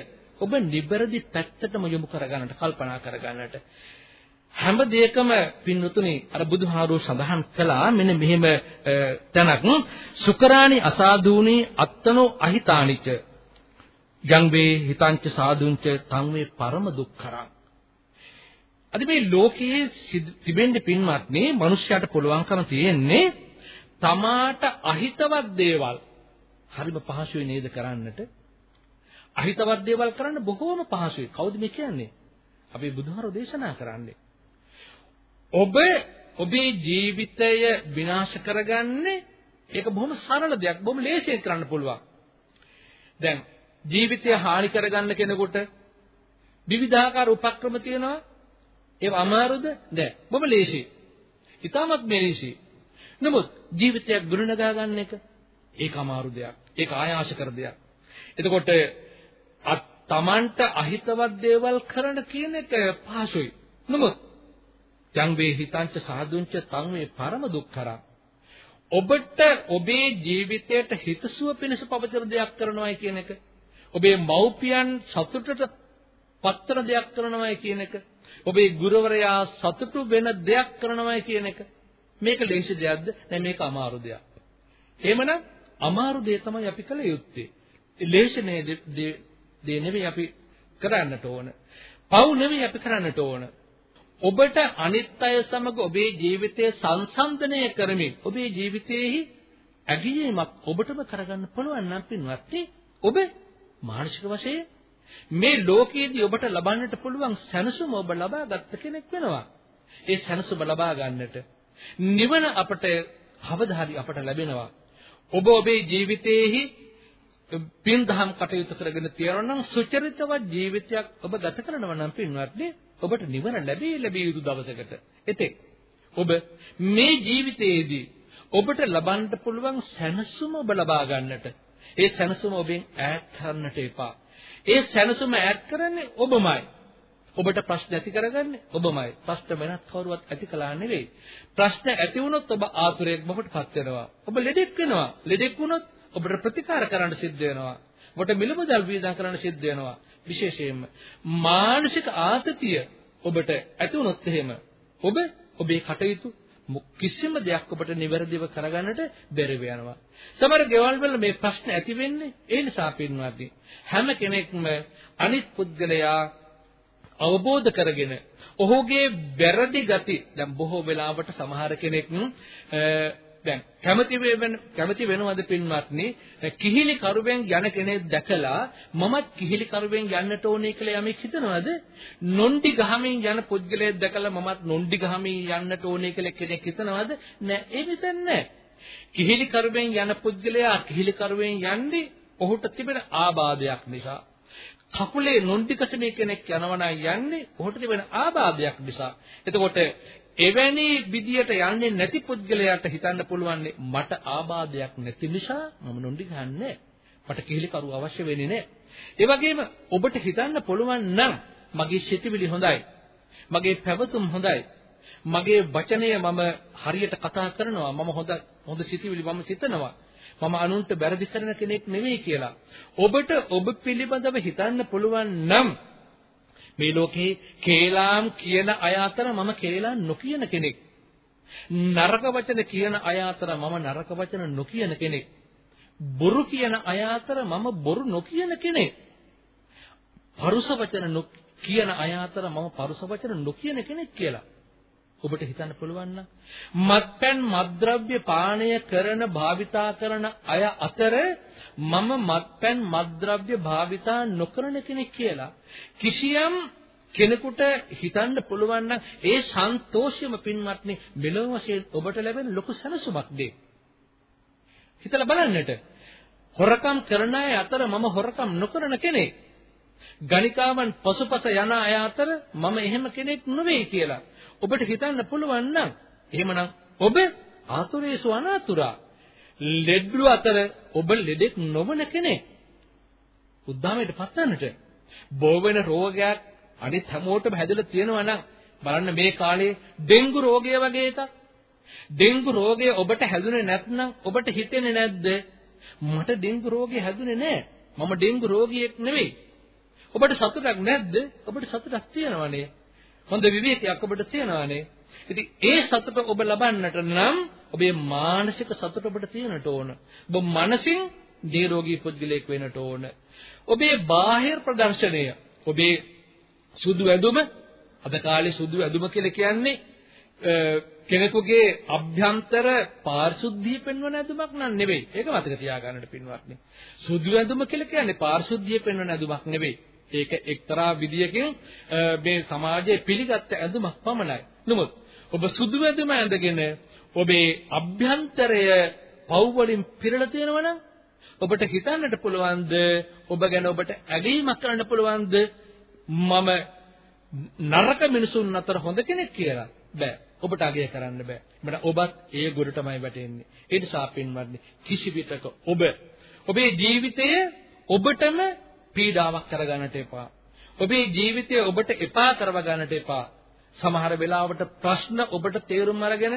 ඔබ නිබරදි පැත්තටම යොමු කරගන්නට කල්පනා කරගන්නට හැම දෙයකම පින්වතුනි අර බුදුහාරෝ සඳහන් කළා මෙන්න මෙහෙම තැනක්. සුකරාණි අසාදූනි අත්තනෝ අහිතානිච යං වේ හිතංච සාදුංච තං වේ පරම දුක්ඛරං. අද මේ ලෝකයේ තිබෙන්නේ පින්වත්නි මිනිස්යාට පුළුවන්කම තියෙන්නේ තමාට අහිතවත් දේවල්. හරිම පහසුයි නේද කරන්නට? අහිතවත් දේවල් කරන්න බොහෝම පහසුයි. කවුද මේ කියන්නේ? අපේ බුදුහාරෝ දේශනා කරන්නේ. ඔබ ඔබේ ජීවිතය විනාශ කරගන්නේ ඒක බොහොම සරල දෙයක් බොහොම ලේසියෙන් කරන්න පුළුවන්. දැන් ජීවිතය හානි කරගන්න කෙනෙකුට විවිධාකාර උපක්‍රම තියෙනවා. ඒව අමාරුද? නෑ. බොහොම ලේසි ඊටමත් මේලේසි නමුත් ජීවිතයක් ගුණනගා ගන්න එක ඒක අමාරු දෙයක්. ඒක ආයාස කර දෙයක්. එතකොට තමන්ට අහිතවත් දේවල් කරන්න කියන එක පහසුයි. නමුත් යං වේ හිතංච සාදුංච තං වේ පරම දුක්ඛරං. ඔබට ඔබේ ජීවිතයට හිතසුව පිණිස පවතින දෙයක් කරනවායි කියන එක. ඔබේ මව්පියන් සතුටට පත්තර දෙයක් කරනවායි කියන එක. ඔබේ ගුරුවරයා සතුටු වෙන දෙයක් කරනවායි කියන එක. මේක ලේසි දෙයක්ද? නැත්නම් මේක අමාරු දෙයක්ද එහෙමනම් අමාරු දේ තමයි අපි කළ යුත්තේ. ලේසි දේ නෙවෙයි අපි කරන්නට ඕන. පව් නෙවෙයි අපි කරන්නට ඕන. ඔබට අනිත් අය සමග ඔබේ ජීවිතය සංසන්දනය කරමින් ඔබේ ජීවිතයේහි ඇගීමක් ඔබටම කරගන්න පුළුවන් නම් පින්වත්නි ඔබ මානසික වශයෙන් මේ ලෝකයේදී ඔබට ලබන්නට පුළුවන් සැනසුම ඔබ ලබාගත් කෙනෙක් වෙනවා. ඒ සැනසුම ලබා ගන්නට නිවන අපට කවදා හරි අපට ලැබෙනවා. ඔබ ඔබේ ජීවිතයේහි පින් දහම් කටයුතු කරගෙන තියෙනවා නම් සුචරිතවත් ජීවිතයක් ඔබ ගත කරනවා නම් පින්වත්නි ඔබට නිවන ලැබී ලැබිය යුතු දවසකට එතෙක් ඔබ මේ ජීවිතයේදී ඔබට ලබන්න පුළුවන් සැනසුම ඔබ ලබා ගන්නට ඒ සැනසුම ඔබෙන් ඈත් කරන්නට එපා. ඒ සැනසුම ඈත් කරන්නේ ඔබමයි. ඔබට ප්‍රශ්න ඇති කරගන්නේ ඔබමයි. ප්‍රශ්න වෙනත් කවුරුවත් ඇති කළා නෙවෙයි. ප්‍රශ්න ඇති වුණොත් ඔබ ආතුරයක් බවට පත් වෙනවා. ඔබ ලෙඩෙක් වෙනවා. ලෙඩෙක් වුණොත් ඔබට ප්‍රතිකාර කරන්න සිද්ධ වෙනවා. ඔබට මිලමුදල් වියදම් කරන්න සිද්ධ වෙනවා. විශේෂයෙන්ම මානසික ආතතිය ඔබට ඇති වුණොත් එහෙම ඔබ ඔබේ කටයුතු කිසිම දෙයක් ඔබට නිවැරදිව කරගන්නට බැරි වෙනවා. සමහර ගෙවල් වල මේ ප්‍රශ්න ඇති වෙන්නේ ඒ නිසා පින්වත්නි හැම කෙනෙක්ම අනිත් පුද්ගලයා අවබෝධ කරගෙන ඔහුගේ වැරදි ගති දැන් බොහෝ වෙලාවට සමහර කෙනෙක් දැන් කැමති වෙන කැමති වෙනවද පින්වත්නි? කිහිලි කරුවෙන් යන කෙනෙක් දැකලා මමත් කිහිලි කරුවෙන් යන්නට ඕනේ කියලා යමෙක් හිතනවද? නොන්ඩි ගහමින් යන පුද්ගලයෙක් දැකලා මමත් නොන්ඩි ගහමින් යන්නට ඕනේ කියලා කෙනෙක් හිතනවද? නෑ ඒ හිතන්නේ කිහිලි කරුවෙන් යන පුද්ගලයා කිහිලි කරුවෙන් යන්නේ ඔහුට තිබෙන ආබාධයක් නිසා. කකුලේ නොන්ඩි කසමේ කෙනෙක් යනවා නම් යන්නේ ඔහුට තිබෙන ආබාධයක් නිසා. එතකොට එවැනි විදියට යන්නේ නැති පුද්ගලයාට හිතන්න පුළුවන් මට ආබාධයක් නැති නිසා මම නොන්ඩි ගන්නෑ. මට කිහිලි කරු අවශ්‍ය වෙන්නේ නැහැ. ඒ වගේම ඔබට හිතන්න පුළුවන් නම් මගේ සිතිවිලි හොඳයි. මගේ පැවතුම් හොඳයි. මගේ වචනය මම හරියට කතා කරනවා. මම හොඳ හොඳ සිතිවිලි මම සිතනවා. මම අනුන්ට වැරදි කරන කෙනෙක් නෙවෙයි කියලා. ඔබට ඔබ පිළිබඳව හිතන්න පුළුවන් නම් මේ ලෝකේ කේලාම් කියන අය අතර මම කේලාම් නොකියන කෙනෙක්. නරක වචන කියන අය අතර මම නරක වචන නොකියන කෙනෙක්. බොරු කියන අය අතර මම බොරු නොකියන කෙනෙක්. පරුස වචන කියන අය අතර මම පරුස වචන නොකියන කෙනෙක් කියලා. ඔබට හිතන්න පුළුවන් නම් මත්පැන් මත්ද්‍රව්‍ය පානය කරන භාවිතා කරන අය අතර මම මත්පැන් මත්ද්‍රව්‍ය භාවිතා නොකරන කෙනෙක් කියලා කිසියම් කෙනෙකුට හිතන්න පුළුවන් නම් ඒ සන්තෝෂයම පින්වත්නි මෙලොව වශයෙන් ඔබට ලැබෙන ලොකු සැනසුමක් දෙයි. හිතලා බලන්නට. හොරකම් කරන අය අතර මම හොරකම් නොකරන කෙනෙක්. ගණිකාවන් පසුපස යන අය අතර මම එහෙම කෙනෙක් නෙවෙයි කියලා. ඔබට හිතන්න පුළුවන් නම් එහෙමනම් ඔබ ආතුරේසු අනාතුරා ලෙඩ්ළු අතර ඔබ ලෙඩෙක් නොවන කෙනෙක්. උද්දාමයට පත්වන්නට බෝ වෙන රෝගයක් අනිත් හැමෝටම හැදලා තියෙනවා නම් බලන්න මේ කාලේ ඩෙන්ගු රෝගය වගේ එකක්. ඩෙන්ගු රෝගය ඔබට හැදුනේ නැත්නම් ඔබට හිතෙන්නේ නැද්ද? මට ඩෙන්ගු රෝගය හැදුනේ නැහැ. මම ඩෙන්ගු රෝගියෙක් නෙවෙයි. ඔබට සතුටක් නැද්ද? ඔබට සතුටක් තියෙනවනේ. හොඳ විවේකයක් ඔබට තියෙනවානේ. ඉතින් ඒ සතුට ඔබ ලබන්නට නම් ඔබේ මානසික සතුට ඔබට තියෙනට ඕන. ඔබ මනසින් නිරෝගී පුද්ගලයෙක් වෙන්නට ඕන. ඔබේ බාහිර ප්‍රදර්ශනය, ඔබේ සුදු ඇඳුම, අද කාලේ සුදු ඇඳුම කියලා කියන්නේ කෙනෙකුගේ අභ්‍යන්තර පාරිශුද්ධිය පෙන්වන ඇඳුමක් නන් නෙවෙයි. ඒක මතක තියාගන්නට පින්වත්නි. සුදු ඇඳුම කියලා කියන්නේ පාරිශුද්ධිය පෙන්වන ඇඳුමක් නෙවෙයි. ඒක එක්තරා විදියකින් මේ සමාජයේ පිළිගත් ඇඳුමක් පමණයි. නමුත් ඔබ සුදු ඇඳුම ඇඳගෙන ඔබේ අභ්‍යන්තරය පව් වලින් පිරලා තියෙනවනම් ඔබට හිතන්නට පුළුවන්ද ඔබ ගැන ඔබට ඇගීමක් කරන්න පුළුවන්ද මම නරක මිනිසුන් අතර හොඳ කෙනෙක් කියලා? බෑ. ඔබට අගය කරන්න බෑ. මට ඔබත් ඒ ගොඩ තමයි වැටෙන්නේ. ඒ නිසා පින්වත්නි කිසි විටක ඔබ ඔබේ ජීවිතය ඔබටම පීඩාවක් කරගන්නට එපා ඔබේ ජීවිතය ඔබට එපා කරව ගන්නට එපා සමහර වෙලාවට ප්‍රශ්න ඔබට තේරුම් අරගෙන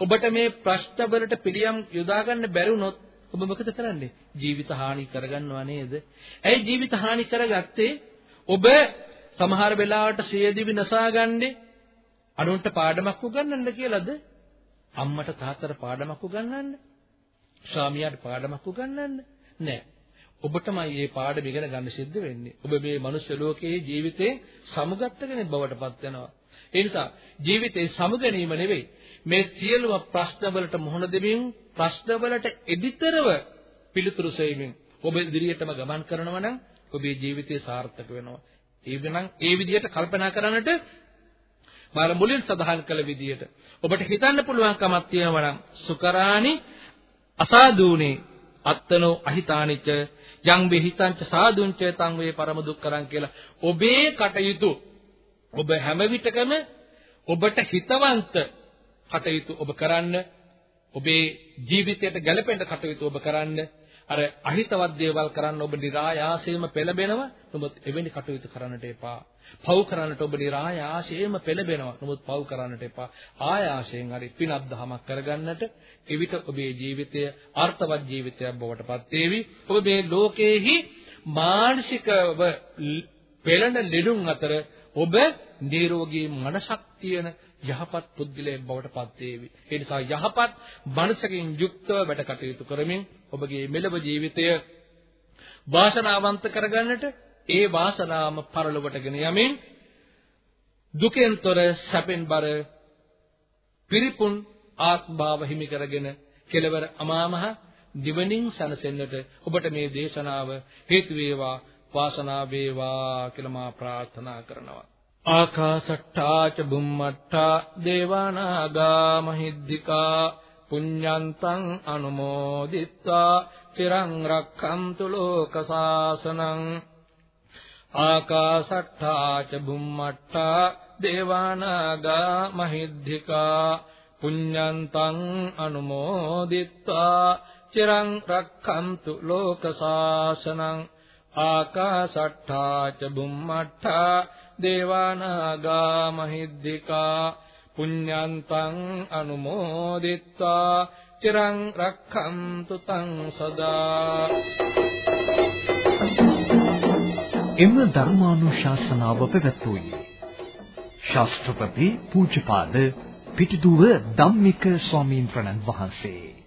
ඔබට මේ ප්‍රශ්න වලට පිළියම් යොදා ගන්න බැරි වුණොත් ඔබ මොකද කරන්නේ? ජීවිත හානි කරගන්නවා නේද? ඇයි ජීවිත හානි කරගත්තේ? ඔබ සමහර වෙලාවට සියදිවි නසාගන්නේ අනුන්ට පාඩමක් උගන්වන්න කියලාද? අම්මට තාත්තට පාඩමක් උගන්වන්න? ස්වාමියාට පාඩමක් උගන්වන්න? නෑ. ඔබටමයි මේ පාඩම ඉගෙන ගන්න සිද්ධ වෙන්නේ. ඔබ මේ මනුෂ්‍ය ලෝකයේ ජීවිතේ සමුගත්ත කෙනෙක් බවට පත් වෙනවා. ඒ නිසා ජීවිතේ සමුගැනීම නෙවෙයි මේ සියලුම ප්‍රශ්න වලට මුහුණ දෙමින් ප්‍රශ්න වලට එදිතරව පිළිතුරු සෙවීමෙන් ඔබ ඉදිරියටම ගමන් කරනවා නම් ඔබේ ජීවිතය සාර්ථක වෙනවා. ඒ වෙනනම් ඒ විදිහට කල්පනා කරන්නට මාර මුලින් සඳහන් කළ විදිහට ඔබට හිතන්න පුළුවන්කමක් තියෙනවා නම් සුකරානි අසාදූනේ අත්තනෝ අහිතානිච යං වෙහිතංච සාදුංච තං වේ පරම දුක්කරං කියලා ඔබේ කටයුතු ඔබ හැම විටකම ඔබට හිතවන්ත කටයුතු ඔබ කරන්න ඔබේ ජීවිතයට ගැළපෙන්න කටයුතු ඔබ කරන්න අර අහිතවත් දේවල් කරන්න ඔබ નિરાයාසයෙන්ම පෙළඹෙනවා. නමුත් එවැනි කටයුතු කරන්නට එපා. පව් කරන්නට ඔබ નિરાයාසයෙන්ම පෙළඹෙනවා. නමුත් පව් කරන්නට එපා. ආයාසයෙන් හරි පිනක් දහමක් කරගන්නට එවිට ඔබේ ජීවිතය අර්ථවත් ජීවිතයක් බවට පත් වේවි. ඔබ මේ ලෝකයේහි මානසිකව පෙළඹ ලෙඩුන් අතර ඔබ නිරෝගී මනසක් තියෙන යහපත් පුද්ගලයෙක් බවට පත් වේවි. ඒ නිසා යහපත් මනසකින් යුක්තව වැඩ කටයුතු කරමින් ඔබගේ මෙලව ජීවිතය වාසනාවන්ත කරගන්නට ඒ වාසනාවම පරලොවටගෙන යමින් දුකෙන් තොර සැපෙන් බර පිරිපුන් ආත්භාව හිමි කරගෙන කෙලවර අමාමහ නිවනින් සැනසෙන්නට ඔබට මේ දේශනාව හේතු වේවා වාසනාව වේවා කියලා මා ප්‍රාර්ථනා කරනවා ආකාසට්ටා ච බුම්මට්ටා දේවානාගා මහිද්దికා පුඤ්ඤන්තං අනුමෝදිත්වා චිරං රක්ඛන්තු ලෝක සාසනං ආකාසට්ටා ච බුම්මට්ටා දේවානාගා මහිද්దికා පුඤ්ඤන්තං අනුමෝදිත්වා චිරං රක්ඛන්තු ලෝක සාසනං ආකාසට්ටා ච බුම්මට්ටා දේවානාගා මහිද්దికා පුඤ්ඤන්තං අනුමෝදිත්වා චිරං රක්ඛන්තු තං සදා එම ධර්මානුශාසනාව පැවැත්වුවේ ශාස්ත්‍රපති පූජ්‍යපාද පිටිදුව ධම්මික ස්වාමීන් වහන්සේ.